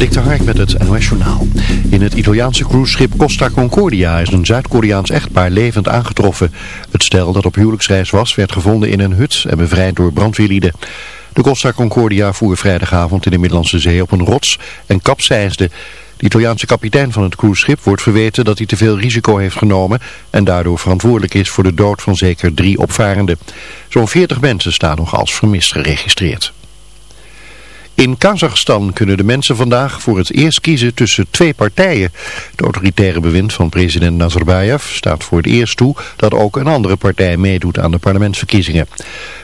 Dik de Hark met het NOS. In het Italiaanse cruiseschip Costa Concordia is een Zuid-Koreaans echtpaar levend aangetroffen. Het stel dat op huwelijksreis was werd gevonden in een hut en bevrijd door brandweerlieden. De Costa Concordia voer vrijdagavond in de Middellandse Zee op een rots en kapseisde. De Italiaanse kapitein van het cruiseschip wordt verweten dat hij te veel risico heeft genomen en daardoor verantwoordelijk is voor de dood van zeker drie opvarenden. Zo'n 40 mensen staan nog als vermist geregistreerd. In Kazachstan kunnen de mensen vandaag voor het eerst kiezen tussen twee partijen. Het autoritaire bewind van president Nazarbayev staat voor het eerst toe dat ook een andere partij meedoet aan de parlementsverkiezingen.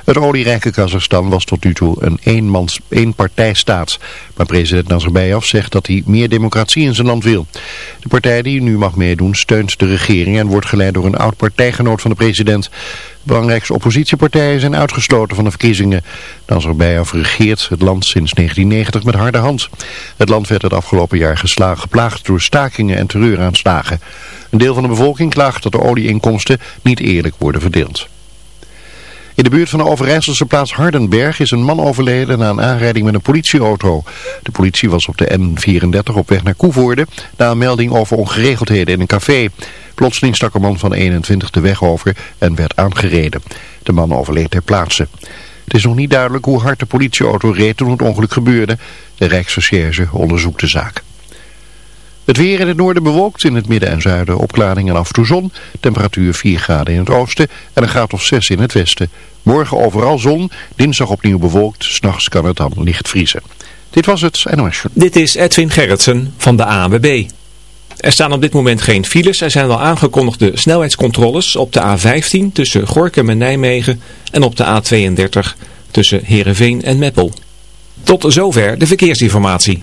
Het olierijke Kazachstan was tot nu toe een eenmans, eenpartijstaat. Maar president Nazarbayev zegt dat hij meer democratie in zijn land wil. De partij die nu mag meedoen steunt de regering en wordt geleid door een oud partijgenoot van de president. Belangrijkste oppositiepartijen zijn uitgesloten van de verkiezingen. Nazarbayev regeert het land sinds 1990 met harde hand. Het land werd het afgelopen jaar geslagen, geplaagd door stakingen en terreuraanslagen. Een deel van de bevolking klaagt dat de olieinkomsten niet eerlijk worden verdeeld. In de buurt van de Overijsselse plaats Hardenberg is een man overleden na een aanrijding met een politieauto. De politie was op de N34 op weg naar Koevoorde na een melding over ongeregeldheden in een café. Plotseling stak een man van 21 de weg over en werd aangereden. De man overleed ter plaatse. Het is nog niet duidelijk hoe hard de politieauto reed toen het ongeluk gebeurde. De Rijksrecherche onderzoekt de zaak. Het weer in het noorden bewolkt, in het midden en zuiden opklaring en af en toe zon. Temperatuur 4 graden in het oosten en een graad of 6 in het westen. Morgen overal zon, dinsdag opnieuw bewolkt, s'nachts kan het dan licht vriezen. Dit was het NOS. Dit is Edwin Gerritsen van de ANWB. Er staan op dit moment geen files. Er zijn wel aangekondigde snelheidscontroles op de A15 tussen Gorkum en Nijmegen en op de A32 tussen Heerenveen en Meppel. Tot zover de verkeersinformatie.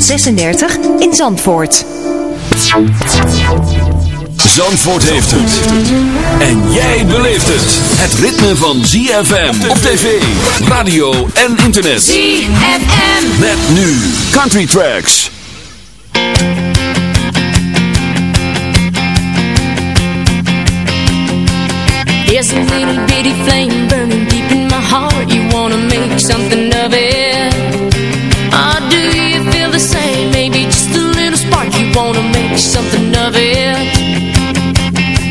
36 in Zandvoort. Zandvoort heeft het. En jij beleeft het. Het ritme van ZFM op tv, radio en internet. ZFM. Met nu Country Tracks. There's a little bitty flame burning deep in my heart. You wanna make something of it. The same? Maybe just a little spark. You wanna make something of it.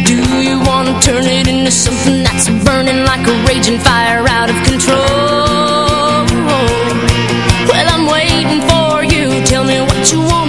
Do you wanna turn it into something that's burning like a raging fire out of control? Well, I'm waiting for you. Tell me what you wanna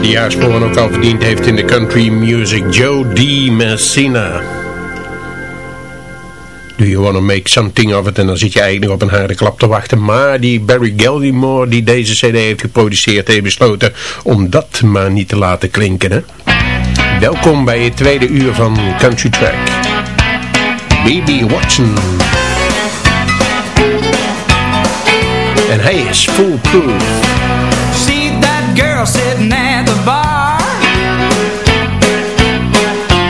die haar sporen ook al verdiend heeft in de country music, Joe D. Messina. Do you wanna make something of it? En dan zit je eigenlijk op een harde klap te wachten. Maar die Barry Galdimore die deze cd heeft geproduceerd heeft besloten om dat maar niet te laten klinken. Welkom bij het tweede uur van Country Track. Baby Watson. En hij is foolproof. Girl sitting at the bar.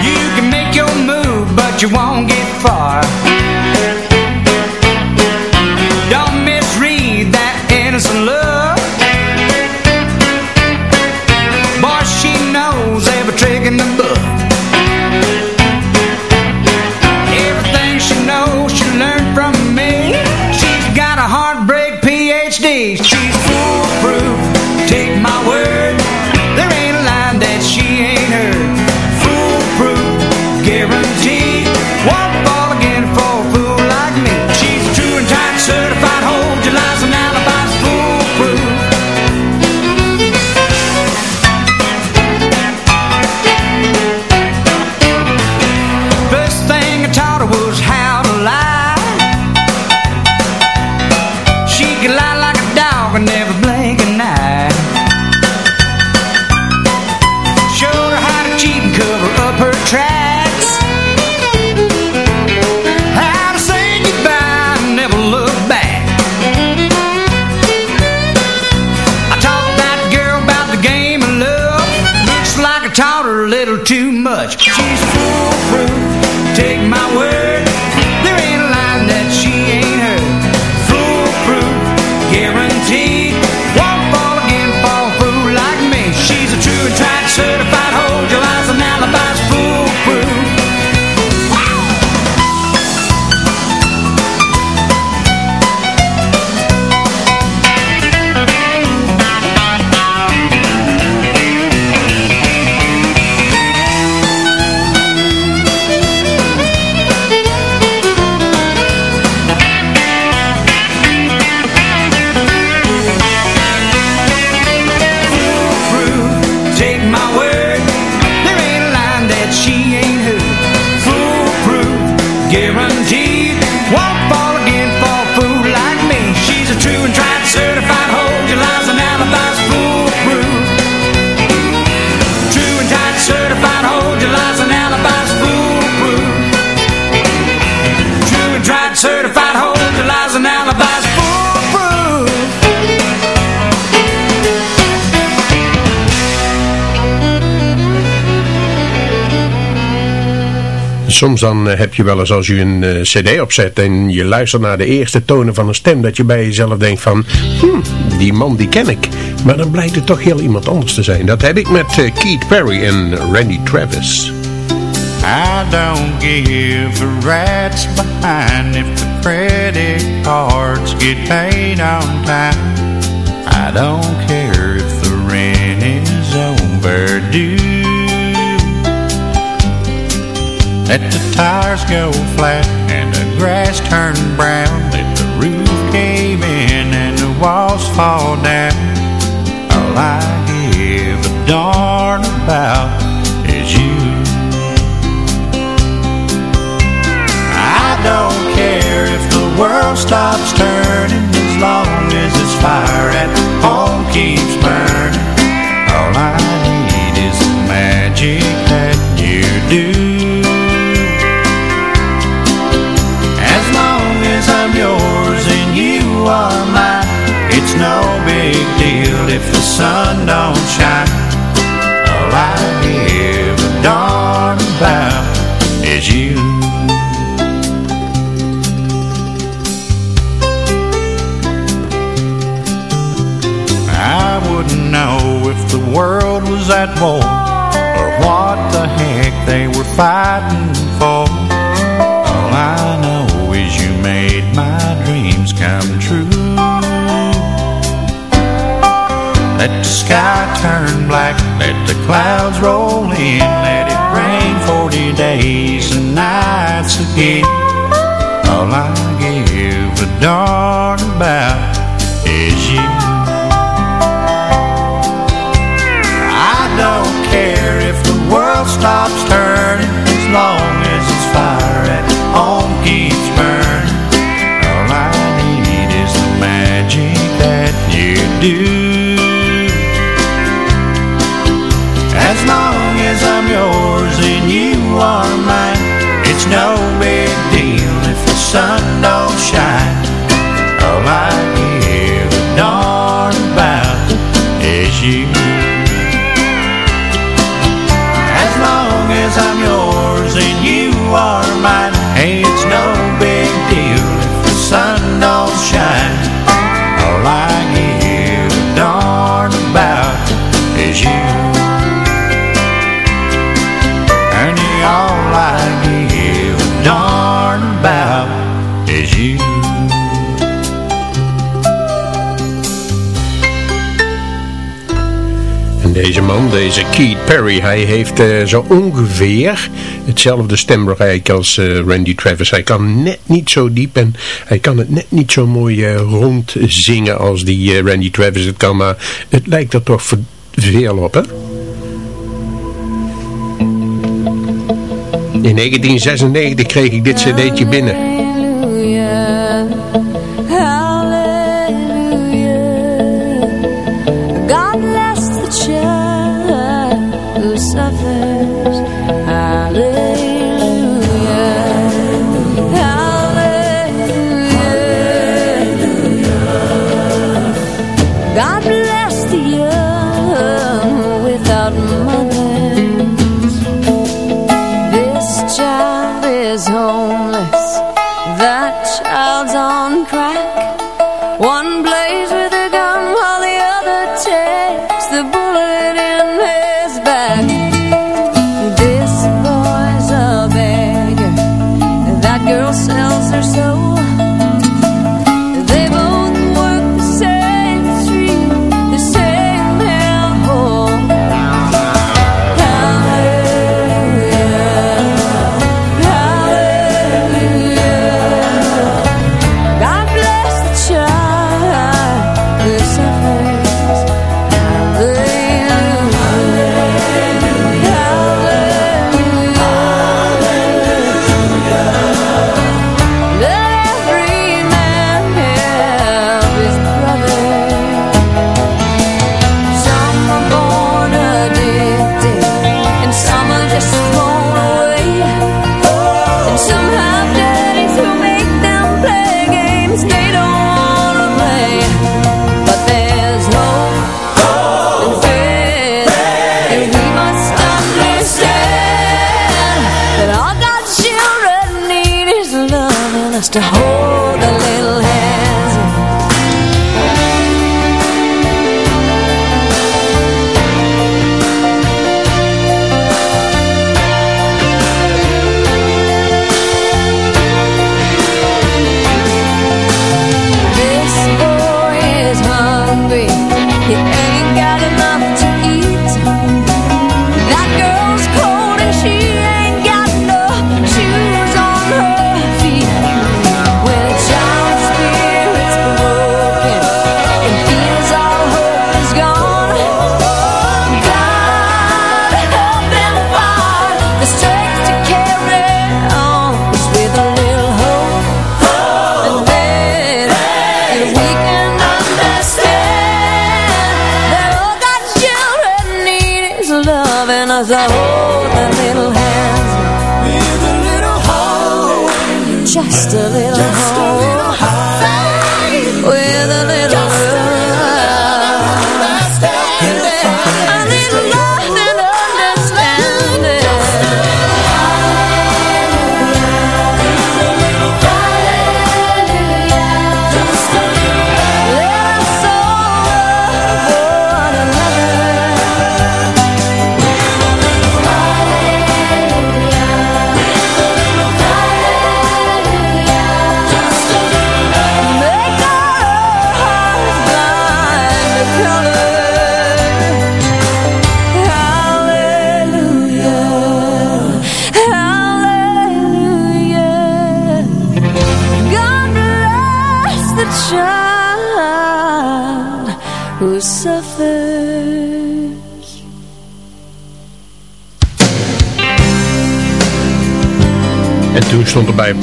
You can make your move but you won't get Soms dan eh, heb je wel eens als je een eh, cd opzet en je luistert naar de eerste tonen van een stem dat je bij jezelf denkt van, hmm, die man die ken ik. Maar dan blijkt het toch heel iemand anders te zijn. Dat heb ik met eh, Keith Perry en Randy Travis. I don't give a rat's behind if the credit cards get paid on time. I don't care if the rent is overdue. Let the tires go flat and the grass turn brown. Let the roof cave in and the walls fall down. All I give a darn about is you. I don't care if the world stops turning as long as this fire at home keeps burning. All I need is the magic that you do. It's no big deal if the sun don't shine. All I give a darn about is you. I wouldn't know if the world was at war or what the heck they were fighting for. All I know is you made my dreams come true. Let the sky turn black, let the clouds roll in, let it rain 40 days and nights again. All I give a darn about is you. I don't care if the world stops turning as long as this fire at home keeps burning. All I need is the magic that you do. yours and you are mine. It's no big deal if the sun don't shine. Keith Perry. Hij heeft eh, zo ongeveer hetzelfde stembereik als eh, Randy Travis. Hij kan net niet zo diep en hij kan het net niet zo mooi eh, uh, rond zingen als die Randy Travis het kan. Maar het lijkt er toch veel op, hè? In 1996 kreeg ik dit cd'tje binnen.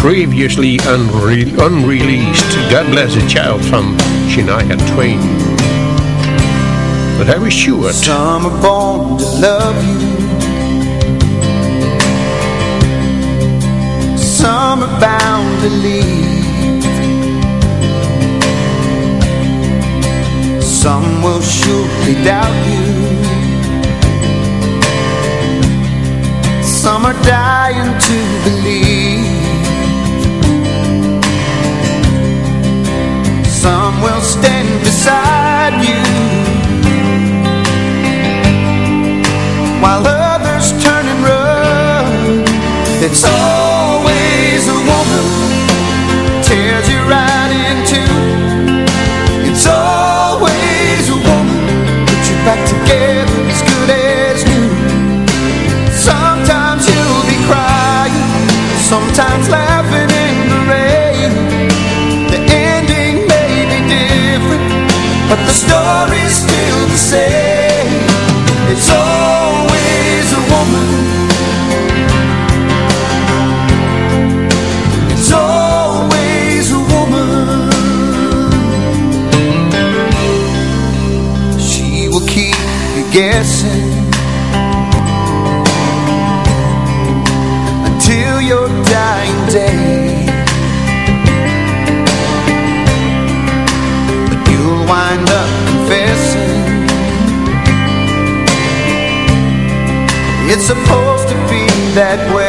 previously unre unreleased God Bless a Child from Shania Twain. But I was sure. Some are born to love you. Some are bound to leave. Some will surely doubt you. Some are dying to believe will stand beside you. While others turn and run It's always a woman Tears you right in two It's always a woman Puts you back together as good as new. Sometimes you'll be crying Sometimes laughing But the story's still the same. It's always a woman. It's always a woman. She will keep you guessing supposed to be that way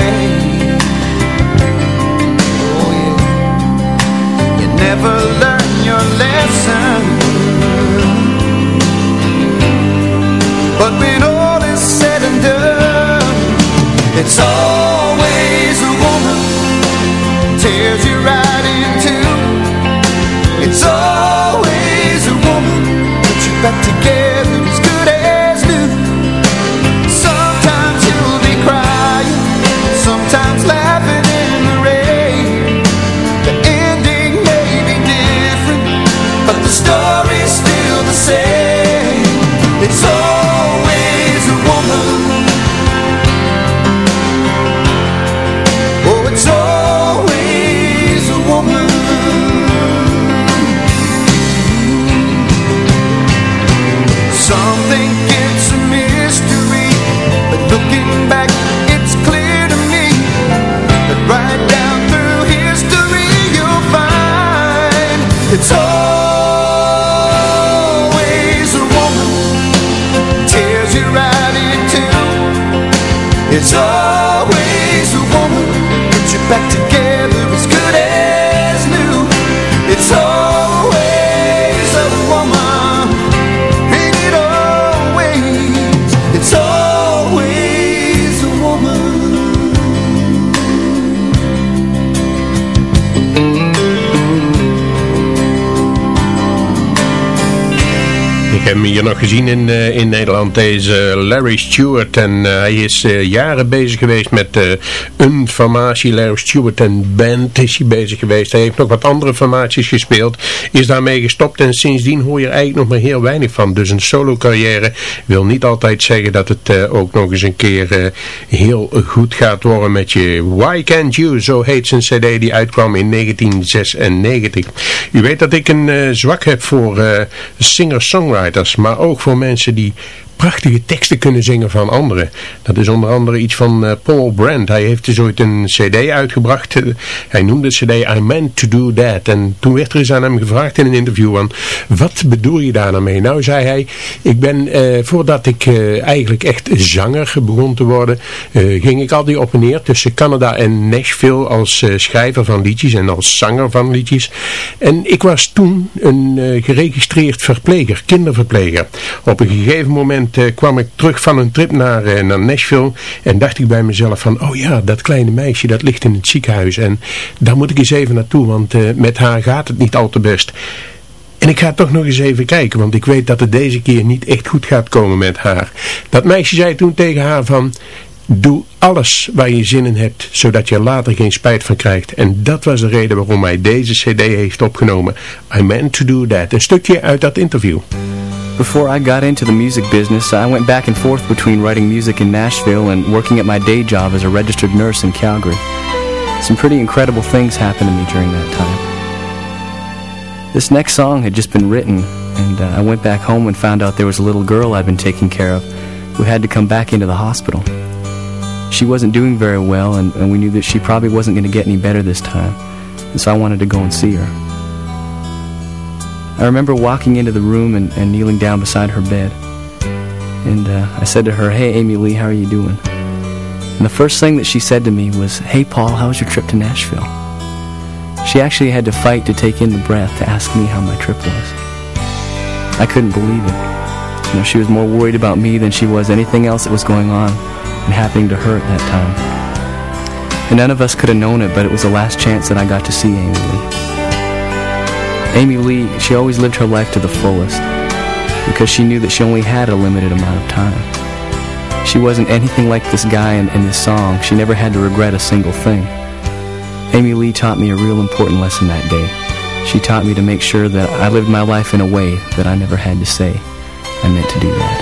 back together nog gezien in, eh, in Nederland, deze Larry Stewart. En eh, hij is eh, jaren bezig geweest met een formatie. Larry Stewart en Band is hij bezig geweest. Hij heeft nog wat andere formaties gespeeld. Is daarmee gestopt en sindsdien hoor je er eigenlijk nog maar heel weinig van. Dus een solo carrière wil niet altijd zeggen dat het ook nog eens een keer heel goed gaat worden met je. Why Can't You, zo heet zijn cd die uitkwam in 1996. U weet dat ik een zwak heb voor singer-songwriters maar ook voor mensen die prachtige teksten kunnen zingen van anderen. Dat is onder andere iets van uh, Paul Brand. Hij heeft dus ooit een cd uitgebracht. Uh, hij noemde de cd I Meant To Do That. En toen werd er eens aan hem gevraagd in een interview wat bedoel je daar nou mee? Nou zei hij, ik ben, uh, voordat ik eigenlijk echt zanger begon te worden, ging ik altijd op en neer tussen Canada en Nashville als schrijver van liedjes en als zanger van liedjes. En ik was toen een geregistreerd verpleger, kinderverpleger. Op een gegeven moment uh, kwam ik terug van een trip naar, uh, naar Nashville en dacht ik bij mezelf van, oh ja, dat kleine meisje dat ligt in het ziekenhuis en daar moet ik eens even naartoe, want uh, met haar gaat het niet al te best. En ik ga toch nog eens even kijken, want ik weet dat het deze keer niet echt goed gaat komen met haar. Dat meisje zei toen tegen haar van, doe alles waar je zin in hebt, zodat je er later geen spijt van krijgt. En dat was de reden waarom hij deze cd heeft opgenomen. I meant to do that. Een stukje uit dat interview. Before I got into the music business, I went back and forth between writing music in Nashville and working at my day job as a registered nurse in Calgary. Some pretty incredible things happened to me during that time. This next song had just been written And uh, I went back home and found out there was a little girl I'd been taking care of who had to come back into the hospital. She wasn't doing very well, and, and we knew that she probably wasn't going to get any better this time. And so I wanted to go and see her. I remember walking into the room and, and kneeling down beside her bed. And uh, I said to her, Hey, Amy Lee, how are you doing? And the first thing that she said to me was, Hey, Paul, how was your trip to Nashville? She actually had to fight to take in the breath to ask me how my trip was. I couldn't believe it. You know, she was more worried about me than she was anything else that was going on and happening to her at that time. And none of us could have known it, but it was the last chance that I got to see Amy Lee. Amy Lee, she always lived her life to the fullest because she knew that she only had a limited amount of time. She wasn't anything like this guy in, in this song. She never had to regret a single thing. Amy Lee taught me a real important lesson that day. She taught me to make sure that I lived my life in a way that I never had to say I meant to do that.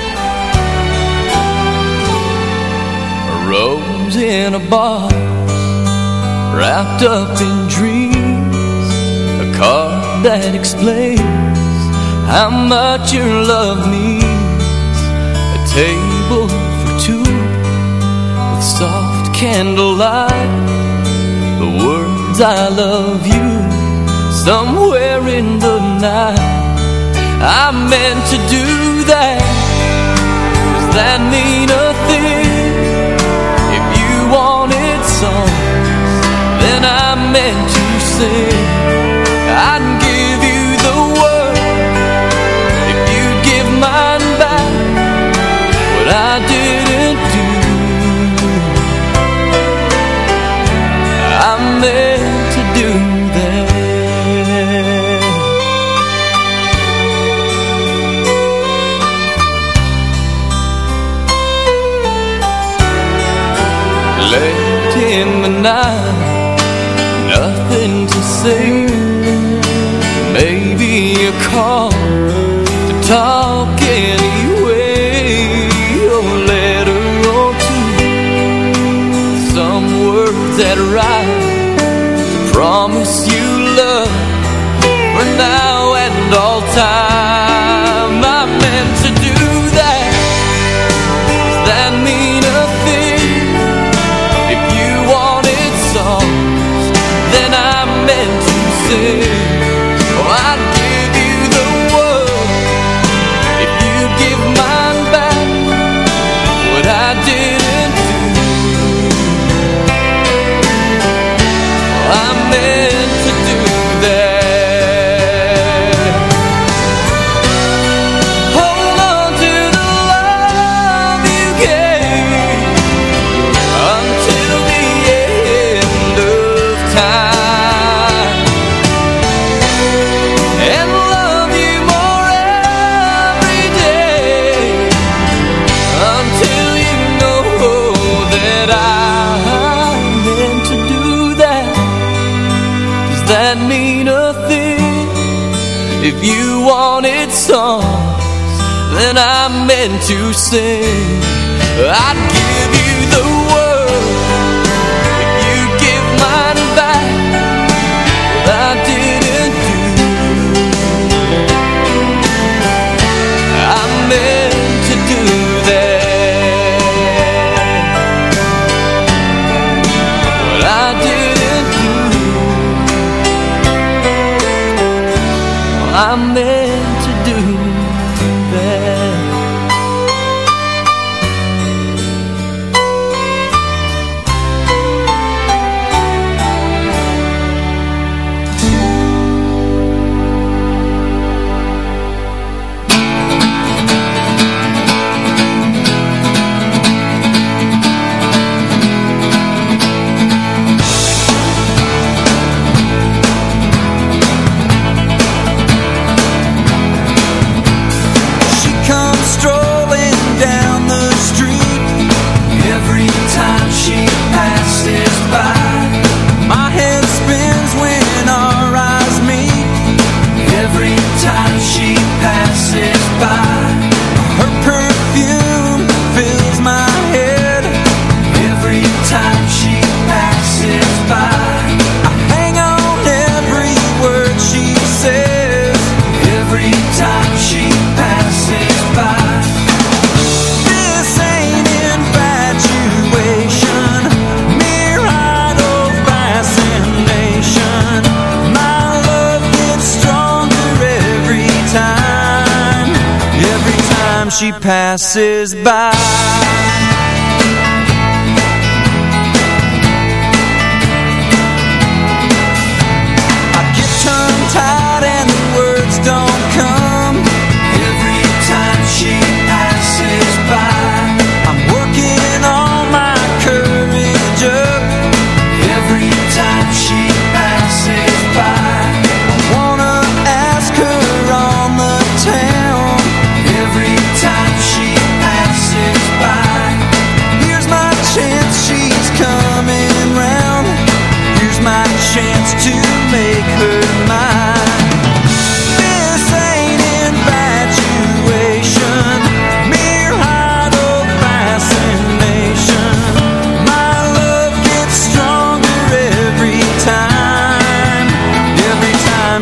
A rose in a box, wrapped up in dreams, a card that explains how much your love means, a table for two with soft candlelight the words I love you somewhere in the night. I meant to do that. Does that mean a thing? If you wanted songs, then I meant to sing. That mean a thing? If you wanted songs Then I meant to sing I'd give you the world time she passes by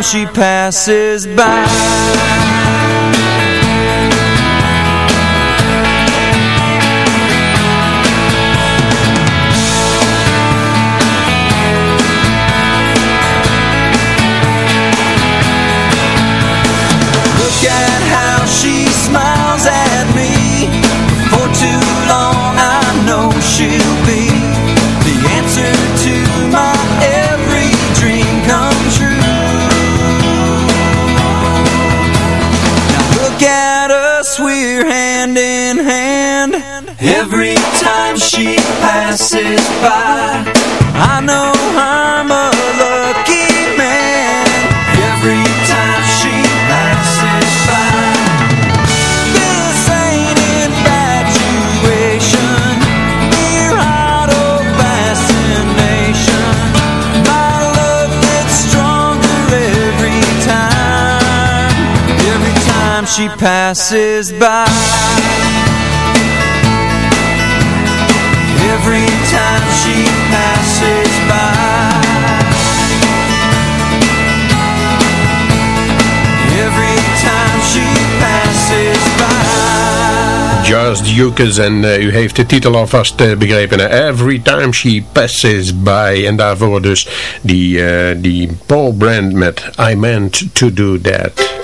she passes by she passes by every time she passes by Every time she passes by Just Dukes en uh, u heeft de titel alvast uh, begrepen. Every time she passes by. En daarvoor dus die, uh, die Paul Brandt met I meant to do that.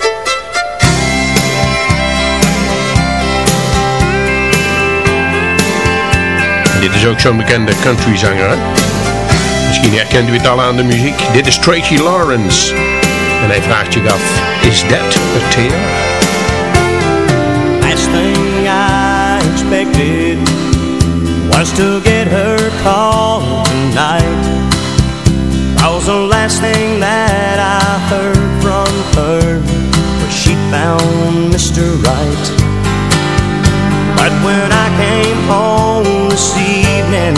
Dit is ook zo'n bekende countryzanger. Hè? Misschien herkent u het al aan de muziek. Dit is Tracy Lawrence. En hij vraagt zich af, is that a tear? Last thing I expected Was to get her call tonight Was the last thing that I heard from her Was she found Mr. Right But when I came home this evening.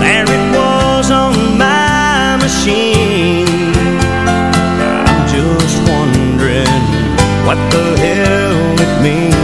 There it was on my machine. I'm just wondering what the hell it means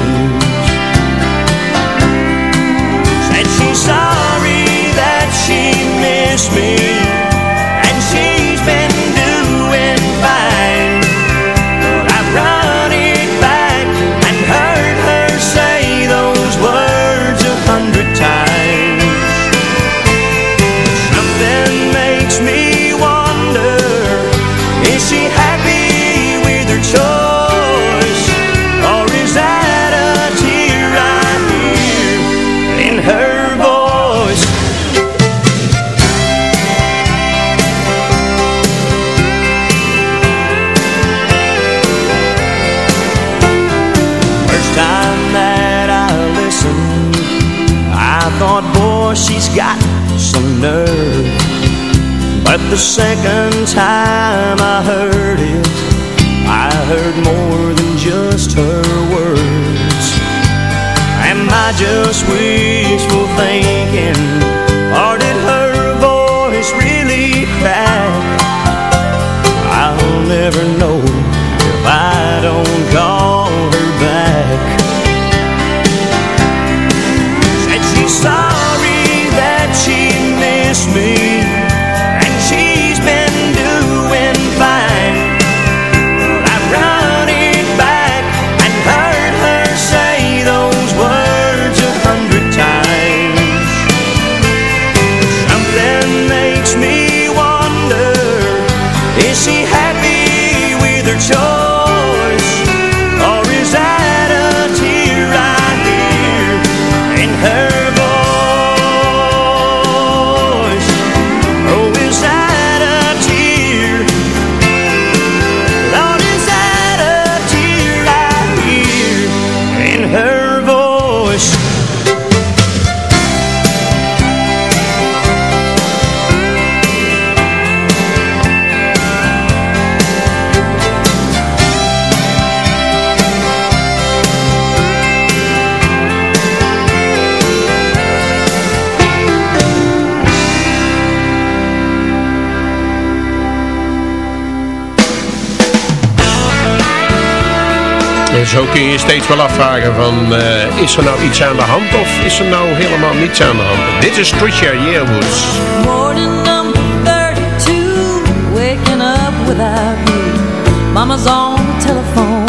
zo kun je steeds wel afvragen van, uh, is er nou iets aan de hand of is er nou helemaal niets aan de hand? Dit is Trisha Yearwoods. Morning number 32, waking up without you. Mama's on the telephone.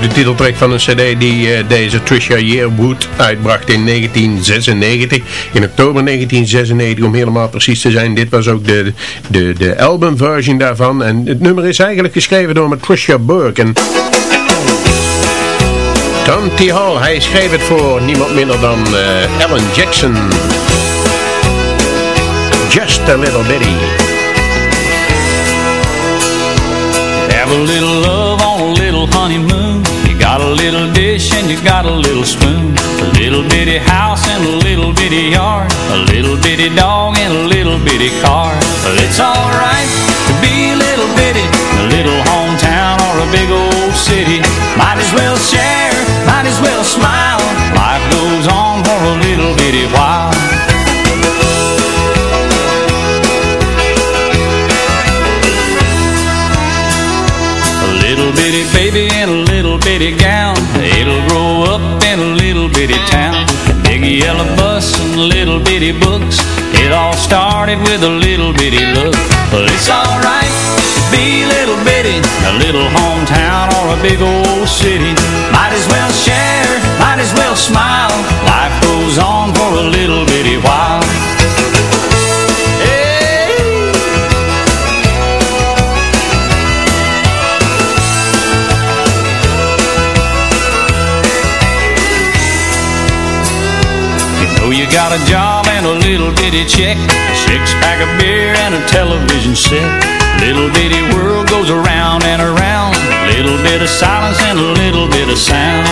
De titeltrack van een cd die uh, deze Trisha Yearwood uitbracht in 1996. In oktober 1996 om helemaal precies te zijn. Dit was ook de, de, de albumversion daarvan. En het nummer is eigenlijk geschreven door Trisha Burke. En Tom T. Hall, hij schreef het voor niemand minder dan uh, Alan Jackson. Just a little bitty. Have a little love on a little honeymoon dish and you got a little spoon. A little bitty house and a little bitty yard. A little bitty dog and a little bitty car. Well, it's alright to be bitty town. Big yellow bus and little bitty books. It all started with a little bitty look. But it's alright to be little bitty. A little hometown or a big old city. Might as well share, might as well smile. Life goes on for a little bitty while a job and a little bitty check. Six pack of beer and a television set. Little bitty world goes around and around. Little bit of silence and a little bit of sound.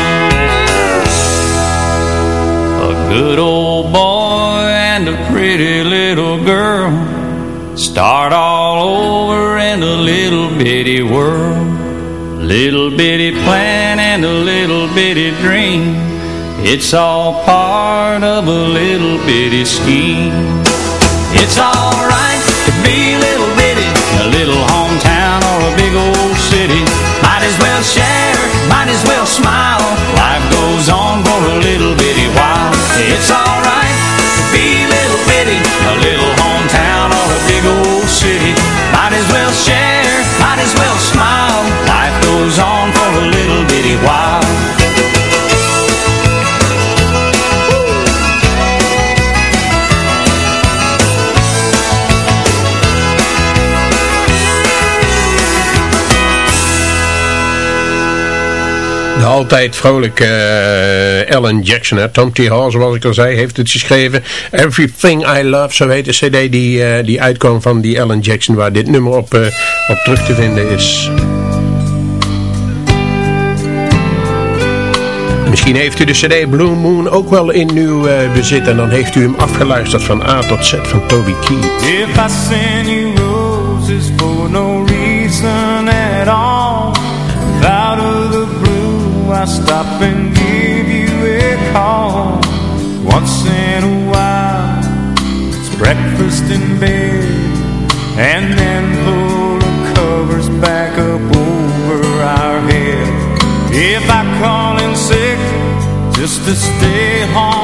A good old boy and a pretty little girl Start all over in a little bitty world. Little bitty plan and a little bitty dream It's all part of a little bitty scheme. It's alright to be little bitty A little hometown or a big old city. Might as well share, might as well smile. Life goes on for a little bitty while. It's alright to be little bitty A little Altijd vrolijke uh, Alan Jackson? Tom T. Hall, zoals ik al zei, heeft het geschreven. Everything I Love, zo heet de cd die, uh, die uitkwam van die Alan Jackson, waar dit nummer op, uh, op terug te vinden is. Misschien heeft u de cd Blue Moon ook wel in uw bezit en dan heeft u hem afgeluisterd van A tot Z van Toby Keith. I stop and give you a call. Once in a while It's breakfast in bed And then pull the covers back up over our head. If I call in sick Just to stay home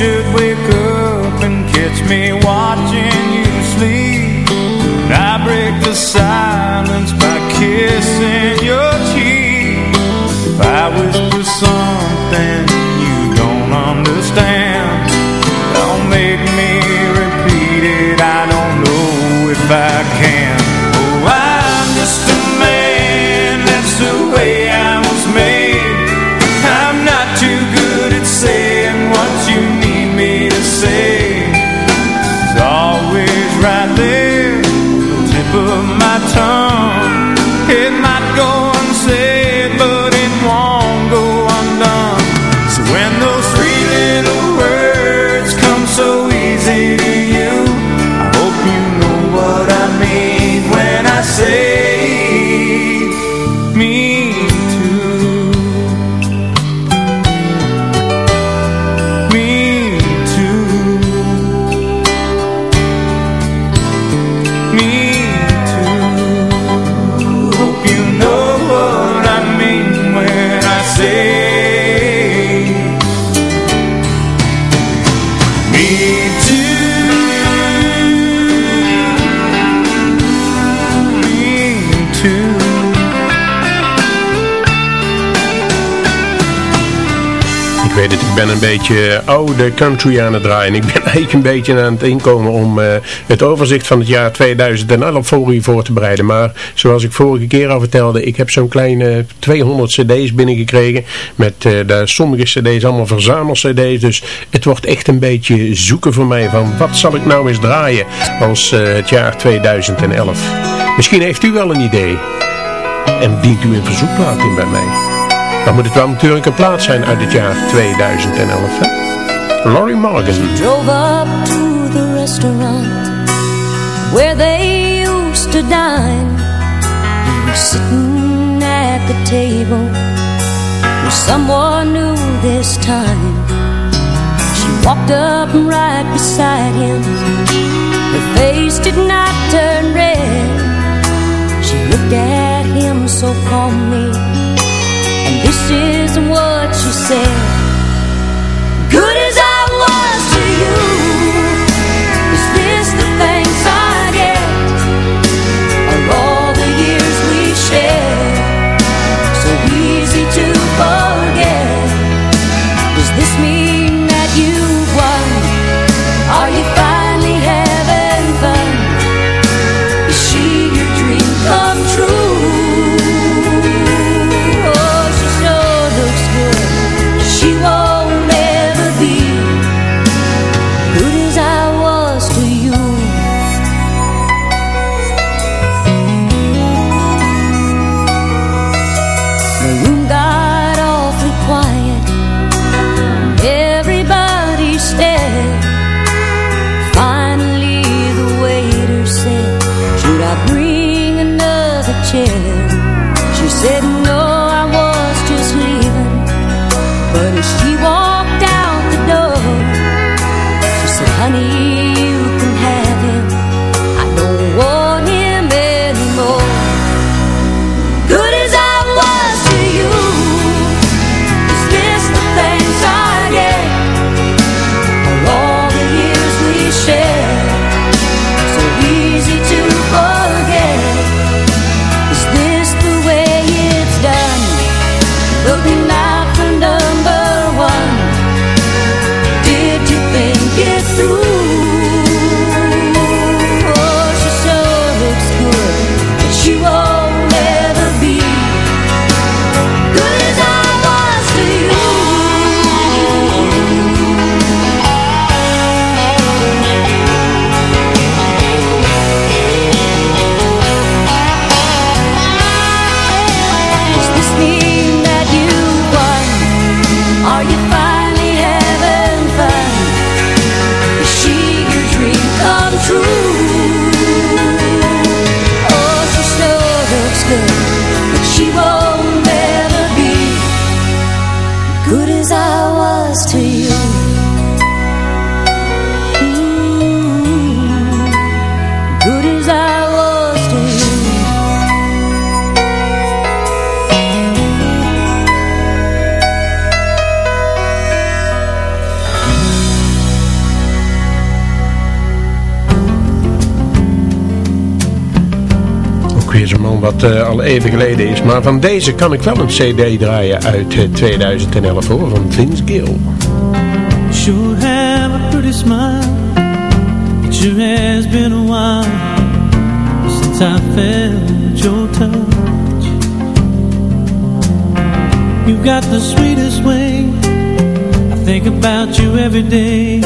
should wake up ben een beetje oude country aan het draaien. Ik ben eigenlijk een beetje aan het inkomen om eh, het overzicht van het jaar 2011 voor u voor te bereiden. Maar zoals ik vorige keer al vertelde, ik heb zo'n kleine 200 cd's binnengekregen. Met daar sommige cd's allemaal verzamel cd's. Dus het wordt echt een beetje zoeken voor mij van wat zal ik nou eens draaien als eh, het jaar 2011. Misschien heeft u wel een idee. En dient u een verzoekplaat in bij mij. Dan moet het wel natuurlijk een plaat zijn uit het jaar 2011. Hè? Lorrie Morgan. drove up to the restaurant where they used to dine. He was sitting at the table with someone new this time. She walked up right beside him. Her face did not turn red. She looked at him so calmly this isn't what you said. Good as I was to you. even geleden is. Maar van deze kan ik wel een cd draaien uit eh, 2011 hoor, van Vince Gill. Sure have a pretty smile It sure has been a while Since I felt your touch You've got the sweetest way I think about you every day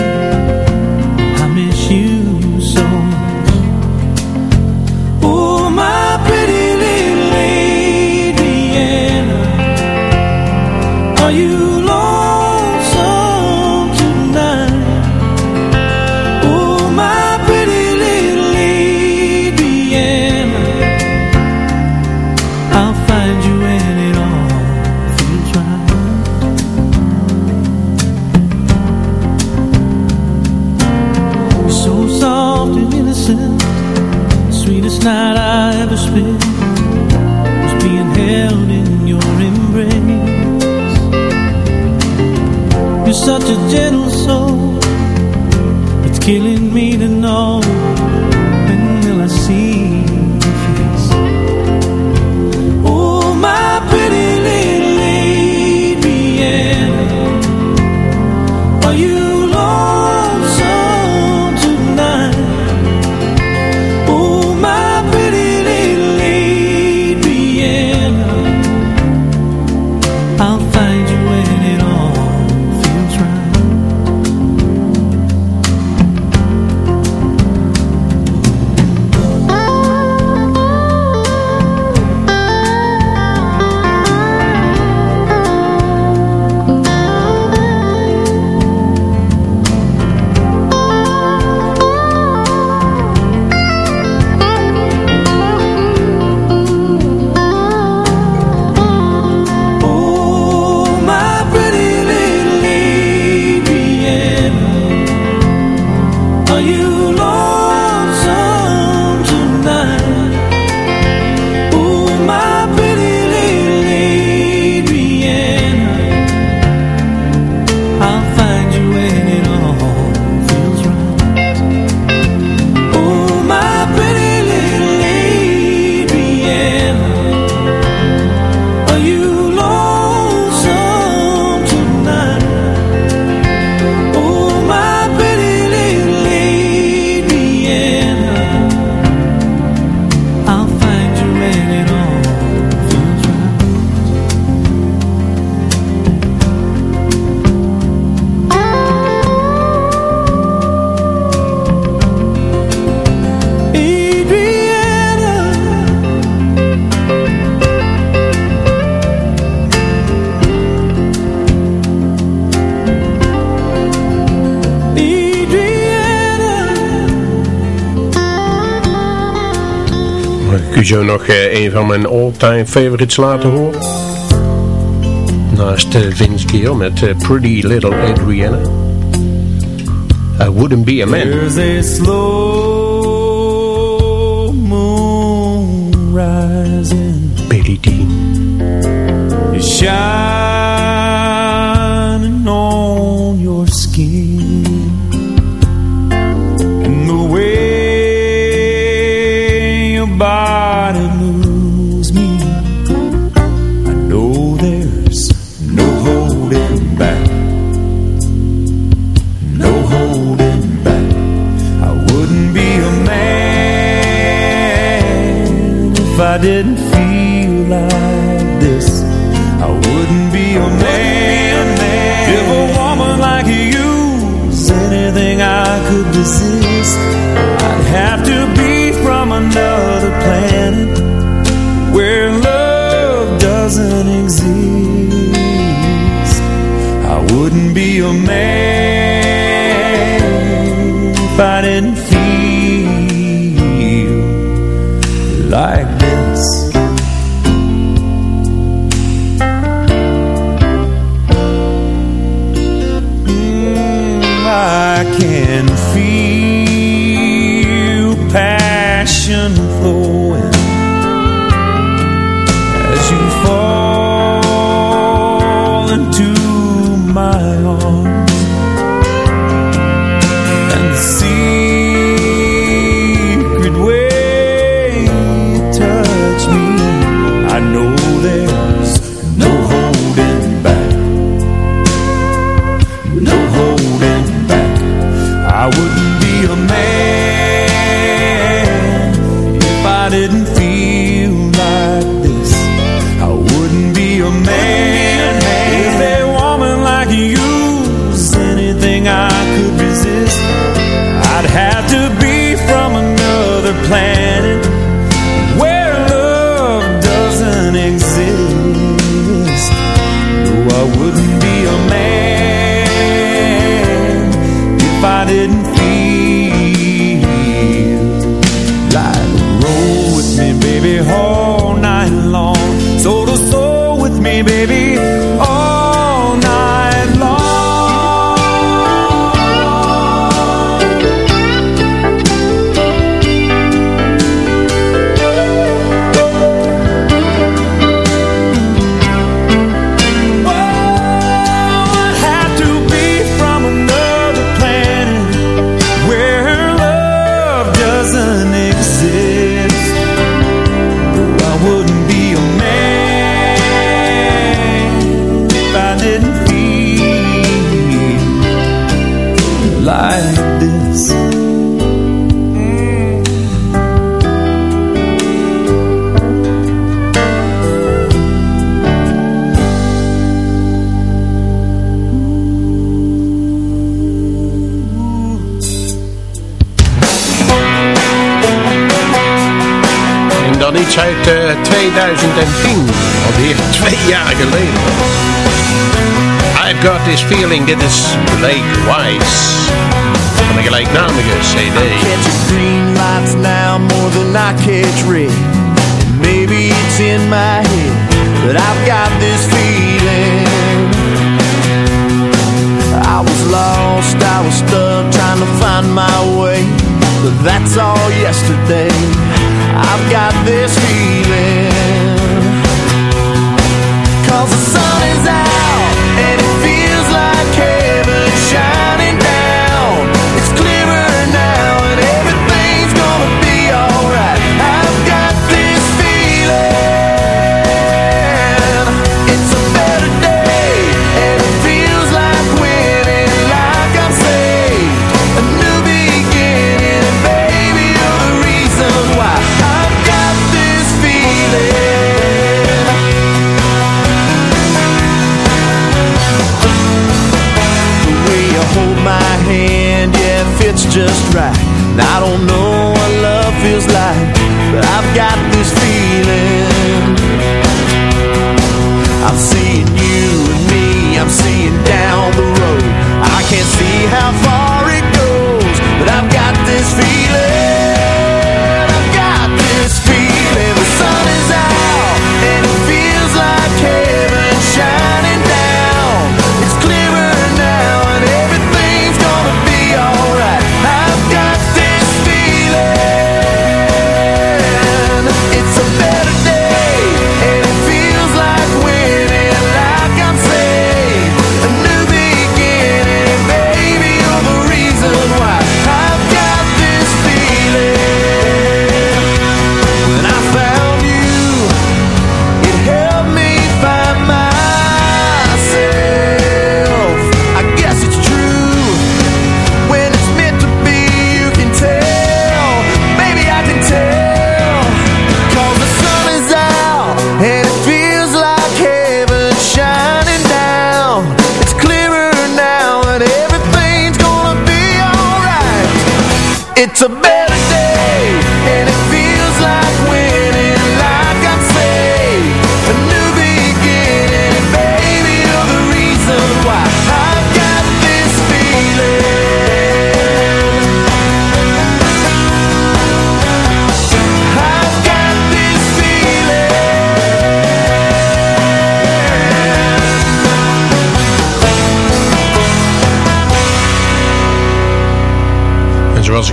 zo nog uh, een van mijn all-time favorites laten horen? Naast uh, Vince Gill met uh, Pretty Little Adriana. I Wouldn't Be a Man. There's a slow moon rising. Billy Dean. Could. I'd have to be from another planet where love doesn't exist. I wouldn't be a man 2010. Alweer twee jaar geleden. I've got this feeling, dit is Blake Wise. Van de gelijknamige CD. catch green lights now more than I catch red. And maybe it's in my head, but I've got this feeling. I was lost, I was stuck trying to find my way. But that's all yesterday. I've got this feeling. The sun is out just right. And I don't know what love feels like, but I've got this feeling. I'm seeing you and me, I'm seeing down the road. I can't see how far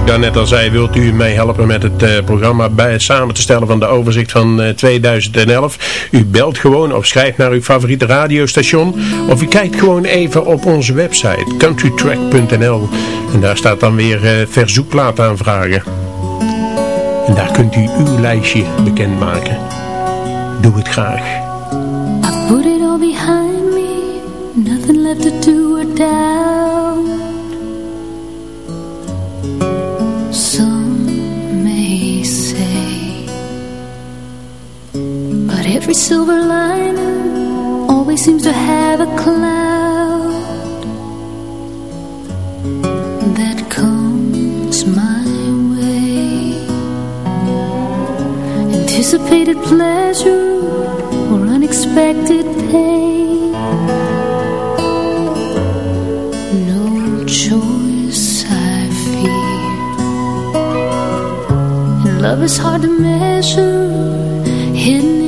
ik daarnet al zei, wilt u mij helpen met het uh, programma bij samen te stellen van de overzicht van uh, 2011. U belt gewoon of schrijft naar uw favoriete radiostation. Of u kijkt gewoon even op onze website countrytrack.nl. En daar staat dan weer uh, verzoekplaat aanvragen. En daar kunt u uw lijstje bekendmaken. Doe het graag. I put it all behind me, nothing left to every silver lining always seems to have a cloud that comes my way. Anticipated pleasure or unexpected pain. No choice I fear. And love is hard to measure, hidden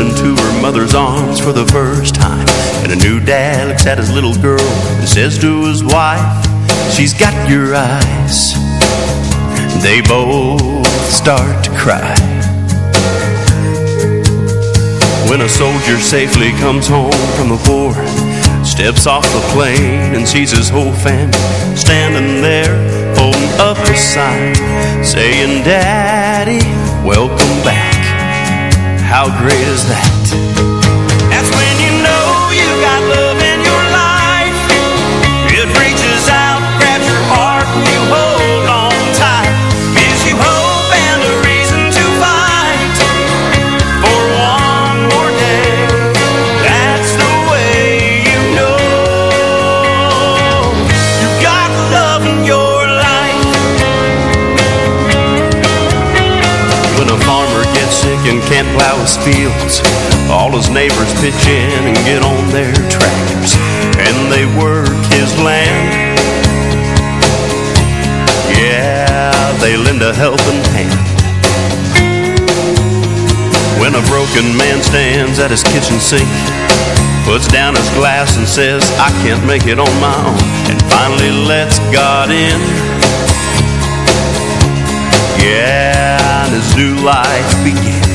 into her mother's arms for the first time. And a new dad looks at his little girl and says to his wife She's got your eyes. They both start to cry. When a soldier safely comes home from the war Steps off the plane and sees his whole family Standing there holding up a sign Saying, Daddy, welcome how great is that? Can't plow his fields, all his neighbors pitch in and get on their tractors, and they work his land. Yeah, they lend a helping hand. When a broken man stands at his kitchen sink, puts down his glass and says, I can't make it on my own, and finally lets God in. Yeah, and his new life begins.